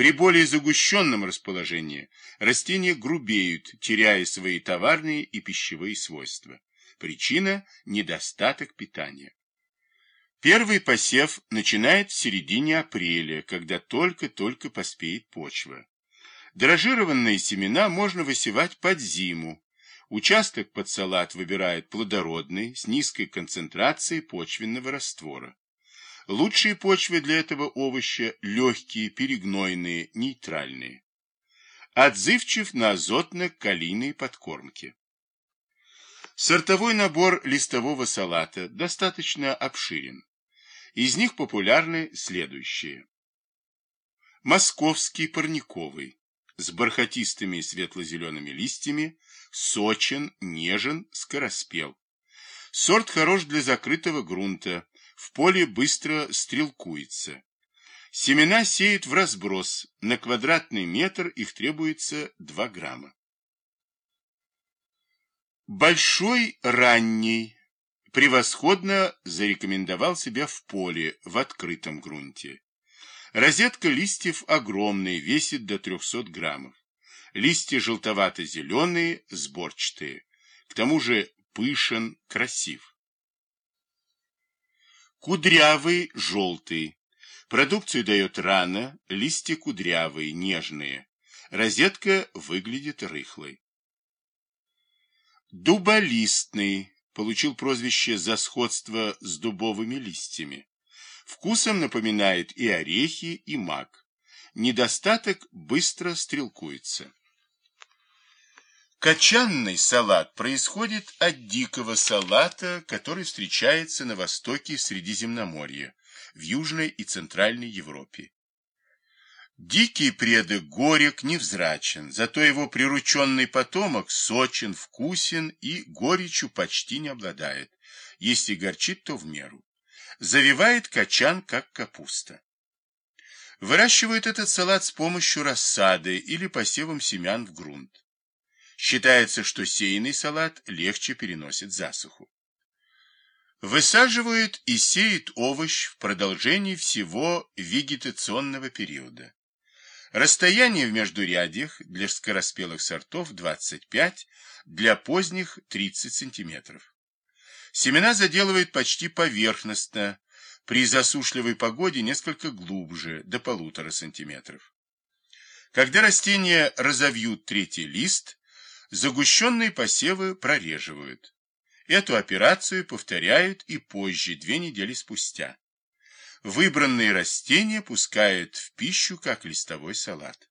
При более загущенном расположении растения грубеют, теряя свои товарные и пищевые свойства. Причина – недостаток питания. Первый посев начинает в середине апреля, когда только-только поспеет почва. Дрожжированные семена можно высевать под зиму. Участок под салат выбирают плодородный, с низкой концентрацией почвенного раствора. Лучшие почвы для этого овоща – легкие, перегнойные, нейтральные. Отзывчив на азотно-калийные подкормки. Сортовой набор листового салата достаточно обширен. Из них популярны следующие. Московский парниковый с бархатистыми светло-зелеными листьями, сочен, нежен, скороспел. Сорт хорош для закрытого грунта, в поле быстро стрелкуется. Семена сеют в разброс, на квадратный метр их требуется 2 грамма. Большой ранний превосходно зарекомендовал себя в поле, в открытом грунте. Розетка листьев огромная, весит до 300 граммов. Листья желтовато-зеленые, сборчатые. К тому же пышен, красив. Кудрявый, желтый. Продукцию дает рано, листья кудрявые, нежные. Розетка выглядит рыхлой. Дуболистный. Получил прозвище за сходство с дубовыми листьями. Вкусом напоминает и орехи, и мак. Недостаток быстро стрелкуется. Качанный салат происходит от дикого салата, который встречается на востоке Средиземноморья, в Южной и Центральной Европе. Дикий предок горек невзрачен, зато его прирученный потомок сочен, вкусен и горечью почти не обладает. Если горчит, то в меру. Завивает качан, как капуста. Выращивают этот салат с помощью рассады или посевом семян в грунт. Считается, что сеянный салат легче переносит засуху. Высаживают и сеют овощ в продолжении всего вегетационного периода. Расстояние в междурядьях для скороспелых сортов 25, для поздних 30 сантиметров. Семена заделывают почти поверхностно, при засушливой погоде несколько глубже, до полутора сантиметров. Когда растения разовьют третий лист, загущенные посевы прореживают. Эту операцию повторяют и позже, две недели спустя. Выбранные растения пускают в пищу, как листовой салат.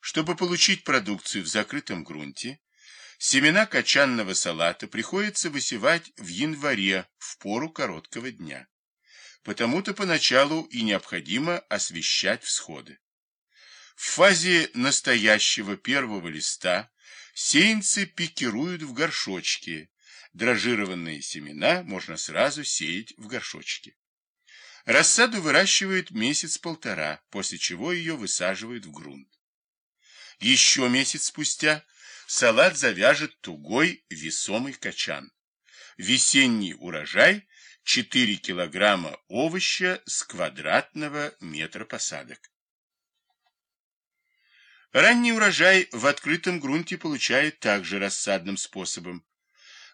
Чтобы получить продукцию в закрытом грунте, Семена качанного салата приходится высевать в январе, в пору короткого дня. Потому-то поначалу и необходимо освещать всходы. В фазе настоящего первого листа сеянцы пикируют в горшочке. Дрожжированные семена можно сразу сеять в горшочке. Рассаду выращивают месяц-полтора, после чего ее высаживают в грунт. Еще месяц спустя салат завяжет тугой весомый качан. Весенний урожай 4 килограмма овоща с квадратного метра посадок. Ранний урожай в открытом грунте получают также рассадным способом.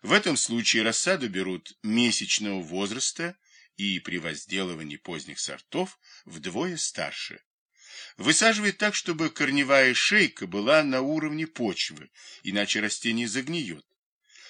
В этом случае рассаду берут месячного возраста и при возделывании поздних сортов вдвое старше. Высаживает так, чтобы корневая шейка была на уровне почвы, иначе растение загниет.